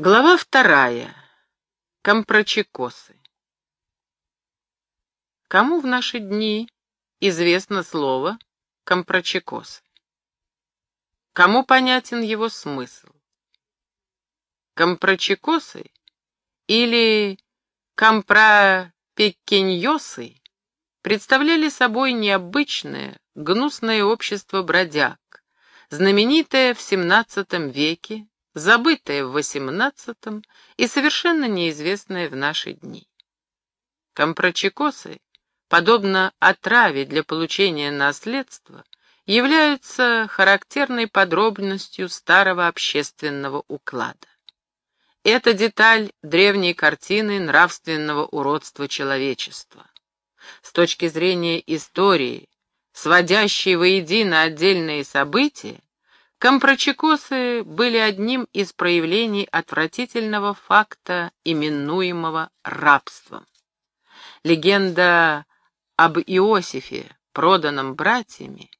Глава вторая. Компрочекосы. Кому в наши дни известно слово компрочекосы? Кому понятен его смысл? Компрочекосы или компропекеньосы представляли собой необычное, гнусное общество бродяг, знаменитое в XVII веке, забытое в XVIII и совершенно неизвестное в наши дни. Компрочекосы, подобно отраве для получения наследства, являются характерной подробностью старого общественного уклада. Это деталь древней картины нравственного уродства человечества. С точки зрения истории, сводящей воедино отдельные события, Компрочекосы были одним из проявлений отвратительного факта, именуемого рабством. Легенда об Иосифе, проданном братьями,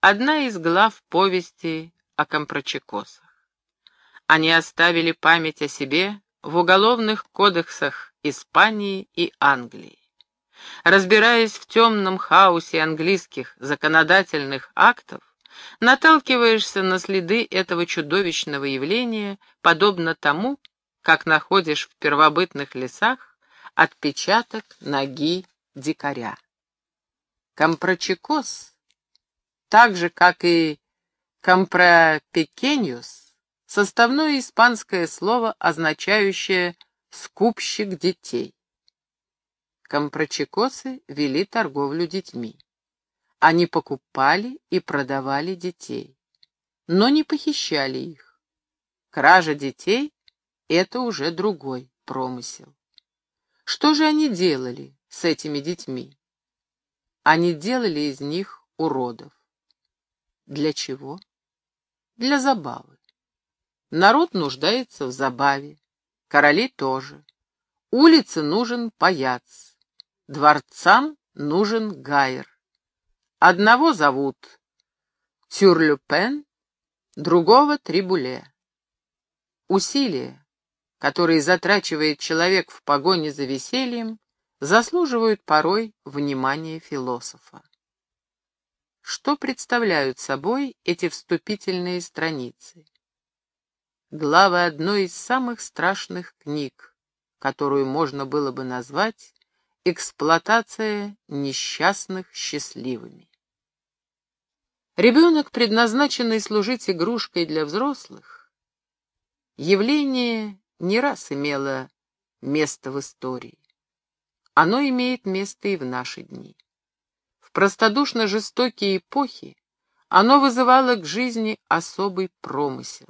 одна из глав повести о компрочекосах. Они оставили память о себе в уголовных кодексах Испании и Англии. Разбираясь в темном хаосе английских законодательных актов, наталкиваешься на следы этого чудовищного явления, подобно тому, как находишь в первобытных лесах отпечаток ноги дикаря. Компрочекос, так же, как и компропекениус, составное испанское слово, означающее «скупщик детей». Компрочекосы вели торговлю детьми. Они покупали и продавали детей, но не похищали их. Кража детей — это уже другой промысел. Что же они делали с этими детьми? Они делали из них уродов. Для чего? Для забавы. Народ нуждается в забаве, короли тоже. Улице нужен паяц, дворцам нужен гайер. Одного зовут Тюрлюпен, другого Трибуле. Усилия, которые затрачивает человек в погоне за весельем, заслуживают порой внимания философа. Что представляют собой эти вступительные страницы? Главы одной из самых страшных книг, которую можно было бы назвать «Эксплуатация несчастных счастливыми». Ребенок, предназначенный служить игрушкой для взрослых, явление не раз имело место в истории. Оно имеет место и в наши дни. В простодушно жестокие эпохи оно вызывало к жизни особый промысел.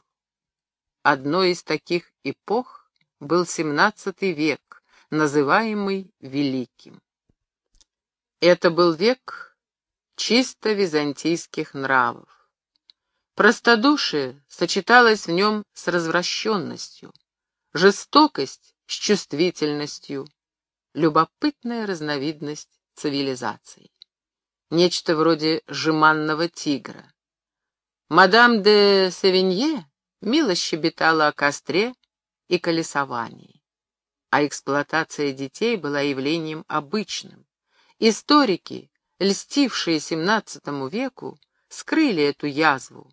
Одной из таких эпох был XVII век, называемый Великим. Это был век чисто византийских нравов. Простодушие сочеталось в нем с развращенностью, жестокость с чувствительностью, любопытная разновидность цивилизации. Нечто вроде жеманного тигра. Мадам де Севинье мило щебетала о костре и колесовании, а эксплуатация детей была явлением обычным. Историки льстившие XVII веку, скрыли эту язву,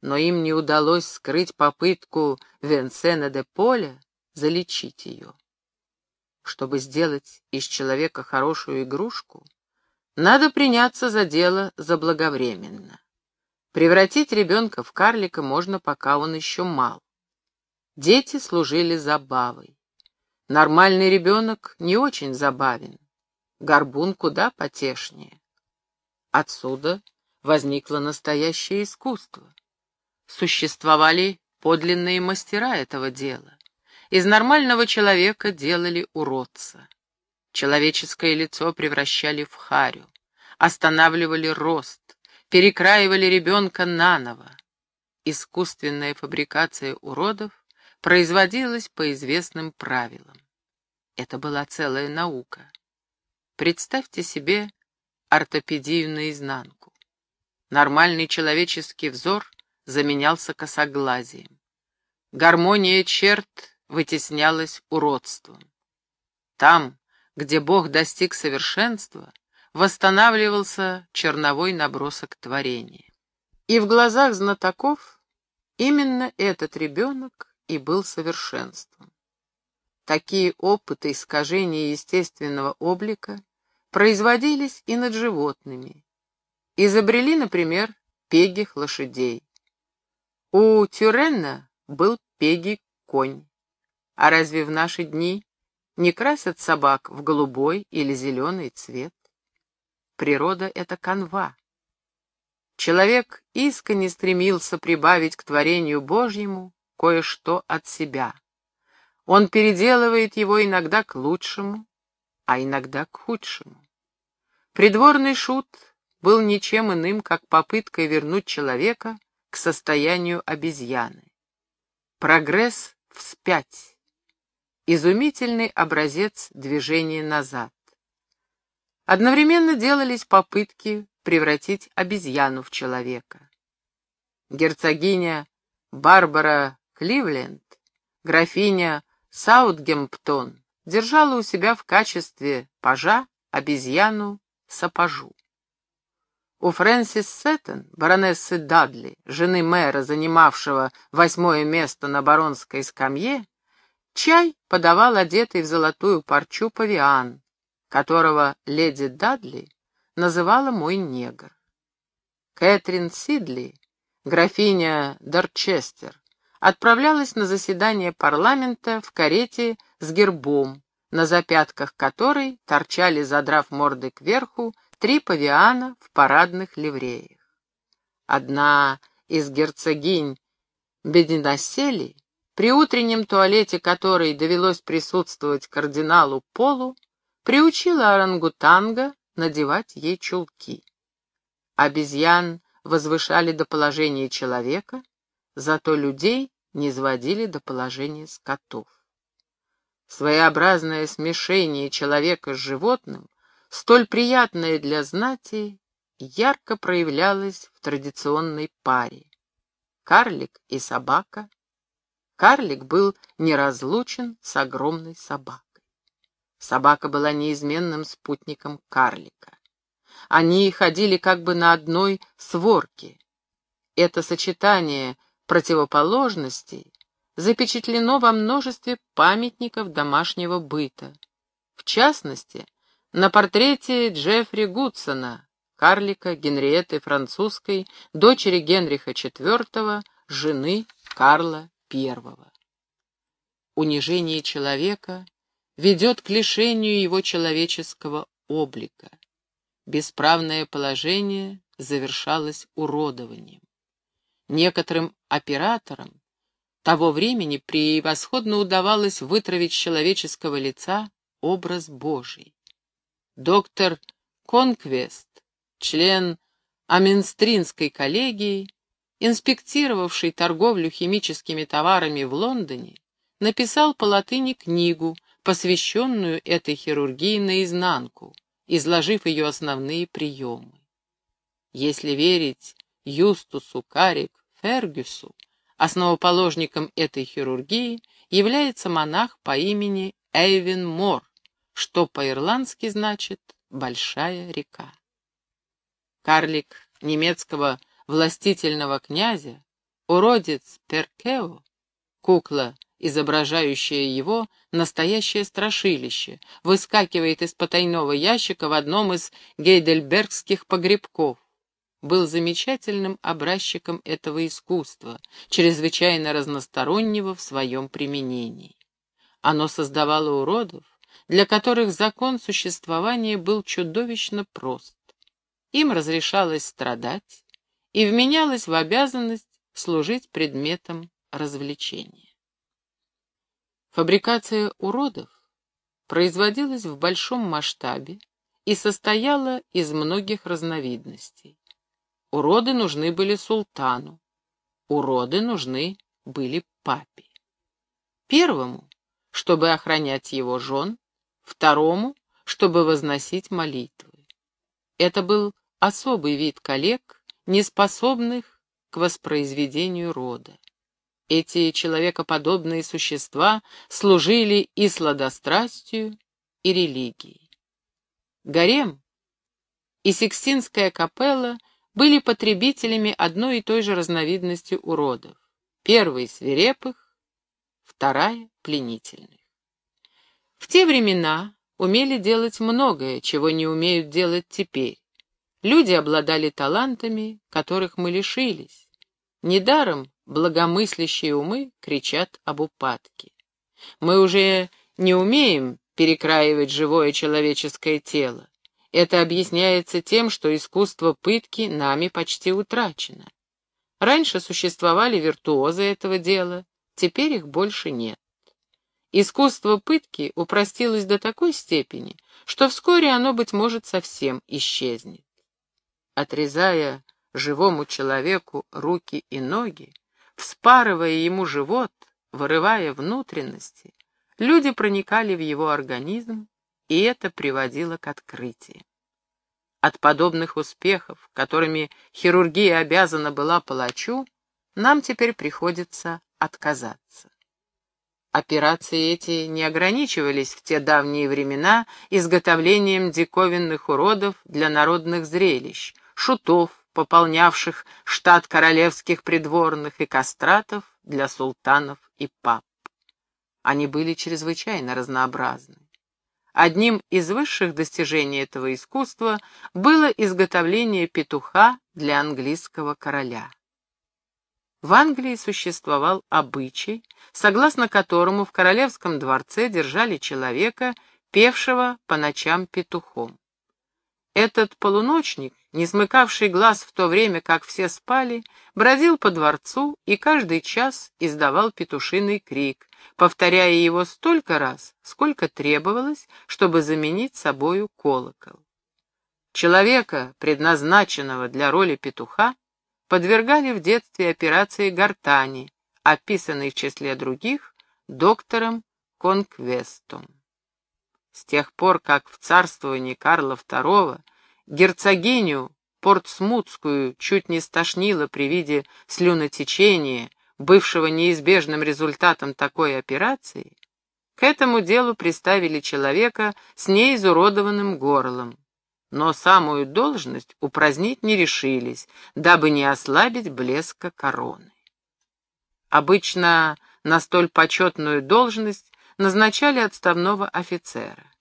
но им не удалось скрыть попытку Венсена де Поля залечить ее. Чтобы сделать из человека хорошую игрушку, надо приняться за дело заблаговременно. Превратить ребенка в карлика можно, пока он еще мал. Дети служили забавой. Нормальный ребенок не очень забавен горбун куда потешнее. Отсюда возникло настоящее искусство. Существовали подлинные мастера этого дела. Из нормального человека делали уродца. Человеческое лицо превращали в харю, останавливали рост, перекраивали ребенка наново. Искусственная фабрикация уродов производилась по известным правилам. Это была целая наука. Представьте себе ортопедию наизнанку. Нормальный человеческий взор заменялся косоглазием. Гармония черт вытеснялось уродством. Там, где Бог достиг совершенства, восстанавливался черновой набросок творения. И в глазах знатоков именно этот ребенок и был совершенством. Такие опыты искажения естественного облика производились и над животными. Изобрели, например, пегих лошадей. У Тюренна был пегий конь. А разве в наши дни не красят собак в голубой или зеленый цвет? Природа — это канва. Человек искренне стремился прибавить к творению Божьему кое-что от себя. Он переделывает его иногда к лучшему, а иногда к худшему. Придворный шут был ничем иным, как попыткой вернуть человека к состоянию обезьяны. Прогресс вспять. Изумительный образец движения назад. Одновременно делались попытки превратить обезьяну в человека. Герцогиня Барбара Кливленд, графиня Саутгемптон, держала у себя в качестве пажа обезьяну Сапожу. У Фрэнсис Сеттон, баронессы Дадли, жены мэра, занимавшего восьмое место на баронской скамье, чай подавал одетый в золотую парчу павиан, которого леди Дадли называла «мой негр». Кэтрин Сидли, графиня Дорчестер, отправлялась на заседание парламента в карете с гербом, на запятках которой торчали, задрав морды кверху, три павиана в парадных ливреях. Одна из герцогинь Бединосели, при утреннем туалете которой довелось присутствовать кардиналу Полу, приучила орангутанга надевать ей чулки. Обезьян возвышали до положения человека, зато людей не сводили до положения скотов. Своеобразное смешение человека с животным, столь приятное для знати, ярко проявлялось в традиционной паре. Карлик и собака. Карлик был неразлучен с огромной собакой. Собака была неизменным спутником карлика. Они ходили как бы на одной сворке. Это сочетание противоположностей запечатлено во множестве памятников домашнего быта. В частности, на портрете Джеффри Гудсона, карлика Генриетты Французской, дочери Генриха IV, жены Карла I. Унижение человека ведет к лишению его человеческого облика. Бесправное положение завершалось уродованием. Некоторым операторам того времени превосходно удавалось вытравить с человеческого лица образ Божий. Доктор Конквест, член Аменстринской коллегии, инспектировавший торговлю химическими товарами в Лондоне, написал по латыни книгу, посвященную этой хирургии наизнанку, изложив ее основные приемы. Если верить Юстусу Карик Фергюсу, основоположником этой хирургии является монах по имени Эйвин Мор, что по-ирландски значит «большая река». Карлик немецкого властительного князя, уродец Перкео, кукла изображающее его настоящее страшилище, выскакивает из потайного ящика в одном из гейдельбергских погребков. Был замечательным образчиком этого искусства, чрезвычайно разностороннего в своем применении. Оно создавало уродов, для которых закон существования был чудовищно прост. Им разрешалось страдать и вменялось в обязанность служить предметом развлечения. Фабрикация уродов производилась в большом масштабе и состояла из многих разновидностей. Уроды нужны были султану, уроды нужны были папе. Первому, чтобы охранять его жен, второму, чтобы возносить молитвы. Это был особый вид коллег, неспособных к воспроизведению рода. эти человекоподобные существа служили и сладострастию, и религией. Гарем и Сикстинская капелла были потребителями одной и той же разновидности уродов. Первый — свирепых, вторая — пленительных. В те времена умели делать многое, чего не умеют делать теперь. Люди обладали талантами, которых мы лишились. Недаром благомыслящие умы кричат об упадке. Мы уже не умеем перекраивать живое человеческое тело. Это объясняется тем, что искусство пытки нами почти утрачено. Раньше существовали виртуозы этого дела, теперь их больше нет. Искусство пытки упростилось до такой степени, что вскоре оно, быть может, совсем исчезнет. Отрезая живому человеку руки и ноги, вспарывая ему живот, вырывая внутренности, люди проникали в его организм, и это приводило к открытиям. От подобных успехов, которыми хирургия обязана была палачу, нам теперь приходится отказаться. Операции эти не ограничивались в те давние времена изготовлением диковинных уродов для народных зрелищ, шутов, пополнявших штат королевских придворных и кастратов для султанов и пап. Они были чрезвычайно разнообразны. Одним из высших достижений этого искусства было изготовление петуха для английского короля. В Англии существовал обычай, согласно которому в королевском дворце держали человека, певшего по ночам петухом. Этот полуночник, не смыкавший глаз в то время, как все спали, бродил по дворцу и каждый час издавал петушиный крик, повторяя его столько раз, сколько требовалось, чтобы заменить собою колокол. Человека, предназначенного для роли петуха, подвергали в детстве операции гортани, описанной в числе других доктором Конквестом. С тех пор, как в царствовании Карла II герцогиню Портсмутскую чуть не стошнило при виде слюнотечения, бывшего неизбежным результатом такой операции, к этому делу приставили человека с неизуродованным горлом. Но самую должность упразднить не решились, дабы не ослабить блеска короны. Обычно на столь почетную должность назначали отставного офицера.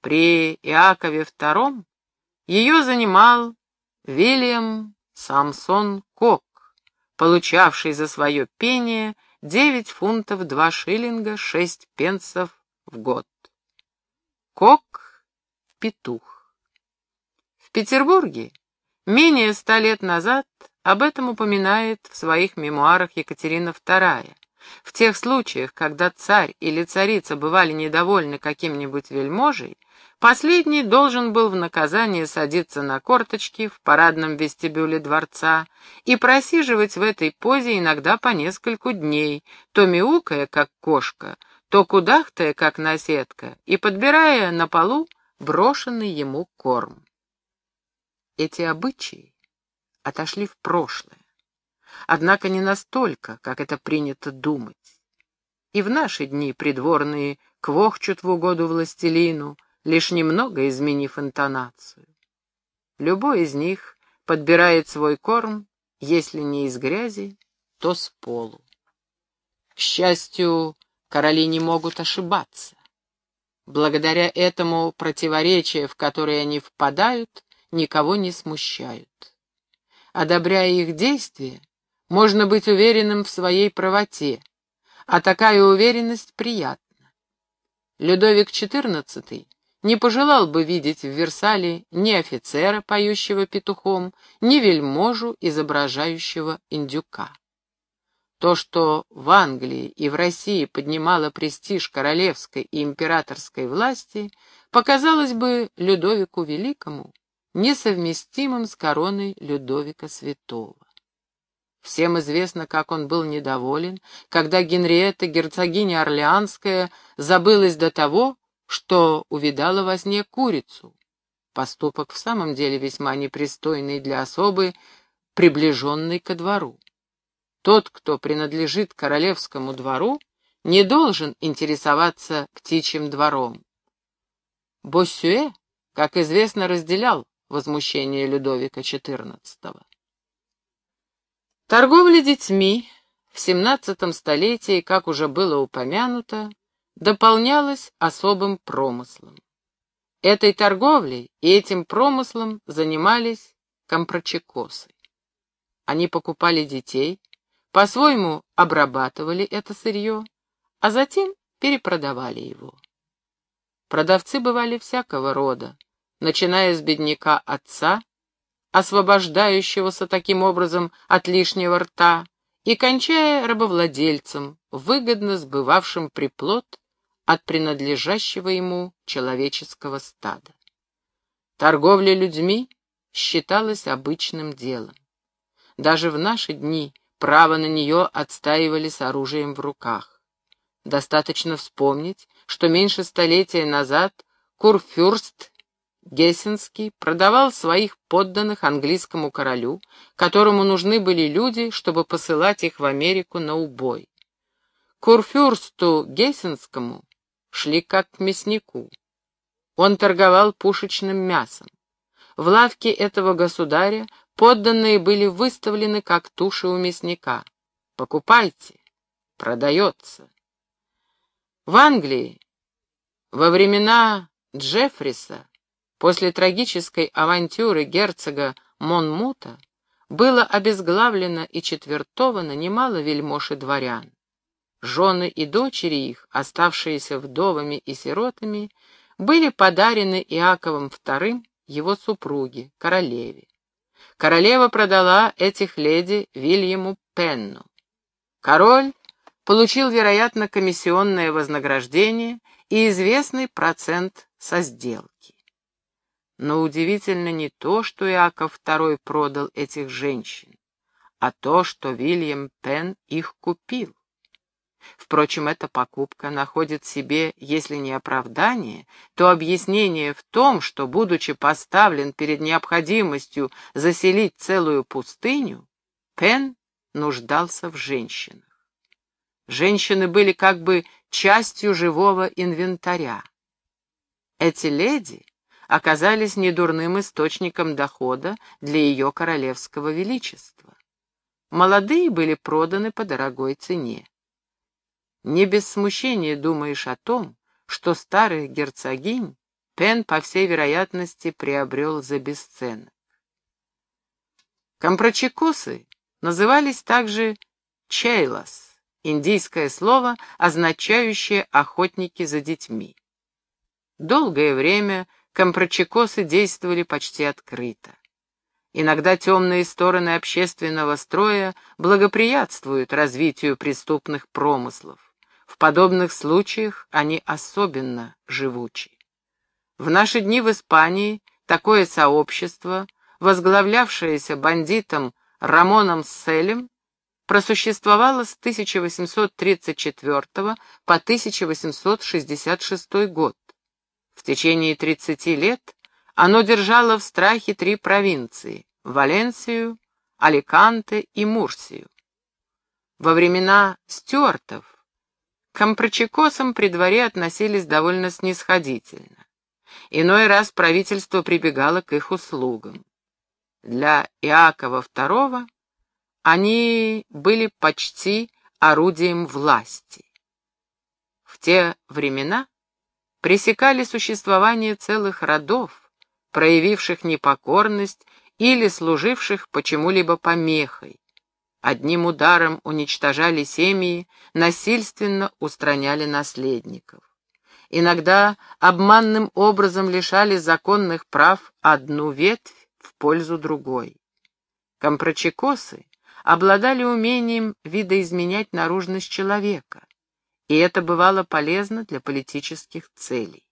При Иакове II ее занимал Вильям Самсон Кок, получавший за свое пение 9 фунтов 2 шиллинга 6 пенсов в год. Кок — петух. В Петербурге менее ста лет назад об этом упоминает в своих мемуарах Екатерина II, в тех случаях, когда царь или царица бывали недовольны каким-нибудь вельможей, последний должен был в наказание садиться на корточки в парадном вестибюле дворца и просиживать в этой позе иногда по нескольку дней, то мяукая, как кошка, то кудахтая, как наседка, и подбирая на полу брошенный ему корм. Эти обычаи отошли в прошлое однако не настолько, как это принято думать. И в наши дни придворные квохчут в угоду властелину, лишь немного изменив интонацию. Любой из них подбирает свой корм, если не из грязи, то с полу. К счастью, короли не могут ошибаться. Благодаря этому противоречия, в которые они впадают, никого не смущают. Одобряя их действия, можно быть уверенным в своей правоте, а такая уверенность приятна. Людовик XIV не пожелал бы видеть в Версале ни офицера, поющего петухом, ни вельможу, изображающего индюка. То, что в Англии и в России поднимало престиж королевской и императорской власти, показалось бы Людовику Великому несовместимым с короной Людовика Святого. Всем известно, как он был недоволен, когда Генриетта, герцогиня Орлеанская, забылась до того, что увидала во сне курицу. Поступок в самом деле весьма непристойный для особы, приближенной ко двору. Тот, кто принадлежит королевскому двору, не должен интересоваться птичьим двором. Боссюэ, как известно, разделял возмущение Людовика XIV. Торговля детьми в XVII столетии, как уже было упомянуто, дополнялась особым промыслом. Этой торговлей и этим промыслом занимались компрочекосы. Они покупали детей, по-своему обрабатывали это сырье, а затем перепродавали его. Продавцы бывали всякого рода, начиная с бедняка отца, освобождающегося таким образом от лишнего рта, и кончая рабовладельцем, выгодно сбывавшим приплод от принадлежащего ему человеческого стада. Торговля людьми считалась обычным делом. Даже в наши дни право на нее отстаивали с оружием в руках. Достаточно вспомнить, что меньше столетия назад Курфюрст Гессенский продавал своих подданных английскому королю, которому нужны были люди, чтобы посылать их в Америку на убой. Курфюрсту Гессенскому шли как к мяснику. Он торговал пушечным мясом. В лавке этого государя Подданные были выставлены как туши у мясника. Покупайте. Продается. В Англии во времена Джеффриса, после трагической авантюры герцога Монмута, было обезглавлено и четвертовано немало вельмож и дворян. Жены и дочери их, оставшиеся вдовами и сиротами, были подарены Иаковом II его супруге, королеве королева продала этих леди Вильяму Пенну. Король получил, вероятно, комиссионное вознаграждение и известный процент со сделки. Но удивительно не то, что Иаков II продал этих женщин, а то, что Вильям Пен их купил. Впрочем, эта покупка находит себе, если не оправдание, то объяснение в том, что, будучи поставлен перед необходимостью заселить целую пустыню, Пен нуждался в женщинах. Женщины были как бы частью живого инвентаря. Эти леди оказались недурным источником дохода для ее королевского величества. Молодые были проданы по дорогой цене. Не без смущения думаешь о том, что старых герцогинь Пен, по всей вероятности, приобрел за бесценок. Компрочекосы назывались также чейлас, индийское слово, означающее «охотники за детьми». Долгое время компрочекосы действовали почти открыто. Иногда темные стороны общественного строя благоприятствуют развитию преступных промыслов. В подобных случаях они особенно живучи. В наши дни в Испании такое сообщество, возглавлявшееся бандитом Рамоном Селем, просуществовало с 1834 по 1866 год. В течение 30 лет оно держало в страхе три провинции — Валенсию, Аликанте и Мурсию. Во времена стюартов к компрочекосам при дворе относились довольно снисходительно. Иной раз правительство прибегало к их услугам. Для Иакова II они были почти орудием власти. В те времена пресекали существование целых родов, проявивших непокорность или служивших почему-либо помехой, Одним ударом уничтожали семьи, насильственно устраняли наследников. Иногда обманным образом лишали законных прав одну ветвь в пользу другой. Компрочекосы обладали умением видоизменять наружность человека, и это бывало полезно для политических целей.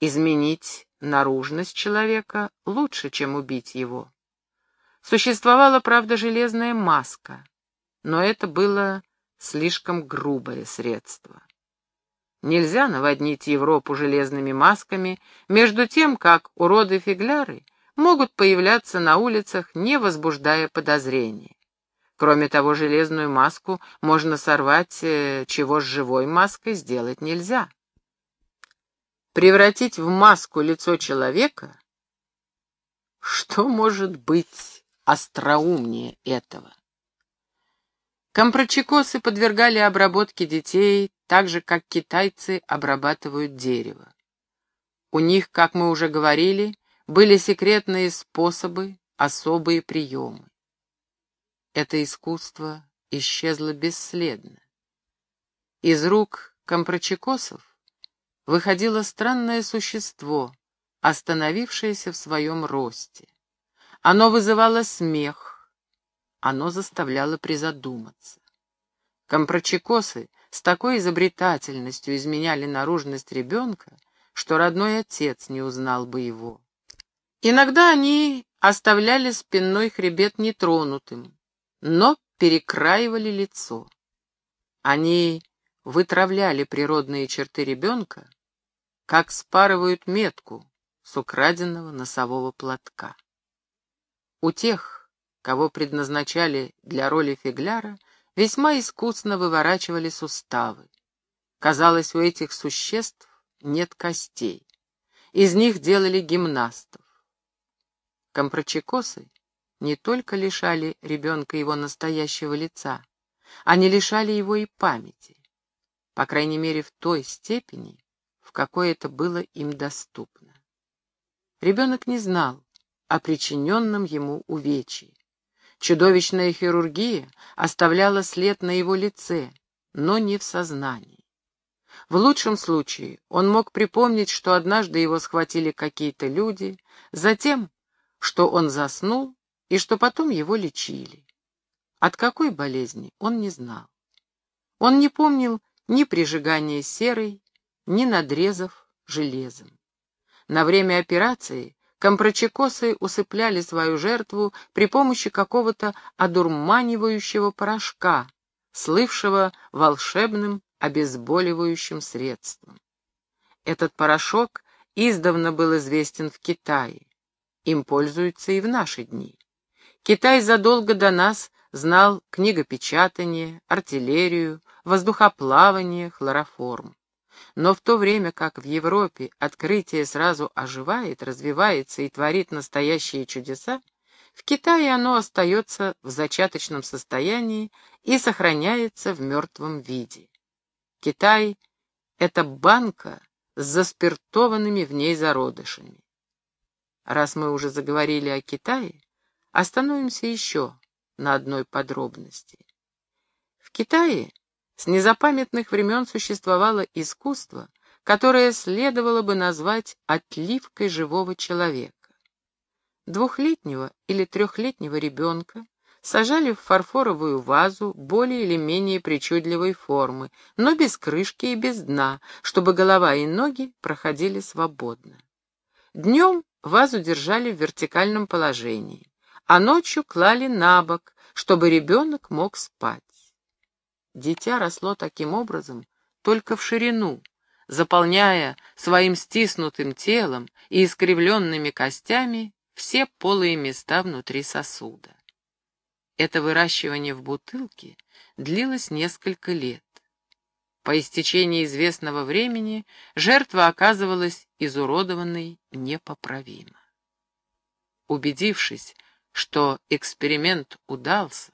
Изменить наружность человека лучше, чем убить его. Существовала, правда, железная маска, но это было слишком грубое средство. Нельзя наводнить Европу железными масками, между тем, как уроды-фигляры могут появляться на улицах, не возбуждая подозрения. Кроме того, железную маску можно сорвать, э, чего с живой маской сделать нельзя. Превратить в маску лицо человека? Что может быть остроумнее этого? Компрочекосы подвергали обработке детей так же, как китайцы обрабатывают дерево. У них, как мы уже говорили, были секретные способы, особые приемы. Это искусство исчезло бесследно. Из рук компрочекосов выходило странное существо, остановившееся в своем росте. Оно вызывало смех, оно заставляло призадуматься. Компрочекосы с такой изобретательностью изменяли наружность ребенка, что родной отец не узнал бы его. Иногда они оставляли спинной хребет нетронутым, но перекраивали лицо. Они вытравляли природные черты ребенка, как спарывают метку с украденного носового платка. У тех, кого предназначали для роли фигляра, весьма искусно выворачивали суставы. Казалось, у этих существ нет костей. Из них делали гимнастов. Компрочекосы не только лишали ребенка его настоящего лица, они лишали его и памяти, по крайней мере в той степени, в какой это было им доступно. Ребенок не знал о причиненном ему увечье. Чудовищная хирургия оставляла след на его лице, но не в сознании. В лучшем случае он мог припомнить, что однажды его схватили какие-то люди, затем что он заснул и что потом его лечили. От какой болезни он не знал. Он не помнил ни прижигания серой, ни надрезов железом. На время операции компрочекосы усыпляли свою жертву при помощи какого-то одурманивающего порошка, слывшего волшебным обезболивающим средством. Этот порошок издавна был известен в Китае. Им пользуются и в наши дни. Китай задолго до нас знал книгопечатание, артиллерию, воздухоплавание, хлороформ. Но в то время как в Европе открытие сразу оживает, развивается и творит настоящие чудеса, в Китае оно остается в зачаточном состоянии и сохраняется в мертвом виде. Китай — это банка с заспиртованными в ней зародышами. Раз мы уже заговорили о Китае, остановимся еще на одной подробности. В Китае с незапамятных времен существовало искусство, которое следовало бы назвать отливкой живого человека. Двухлетнего или трехлетнего ребенка сажали в фарфоровую вазу более или менее причудливой формы, но без крышки и без дна, чтобы голова и ноги проходили свободно. Днем Вазу держали в вертикальном положении, а ночью клали на бок, чтобы ребенок мог спать. Дитя росло таким образом только в ширину, заполняя своим стиснутым телом и искривленными костями все полые места внутри сосуда. Это выращивание в бутылке длилось несколько лет. По истечении известного времени жертва оказывалась изуродованной непоправимо. Убедившись, что эксперимент удался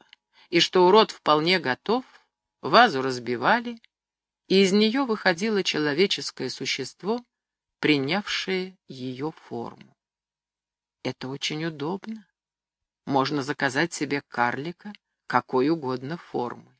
и что урод вполне готов, вазу разбивали, и из нее выходило человеческое существо, принявшее ее форму. Это очень удобно. Можно заказать себе карлика какой угодно формы.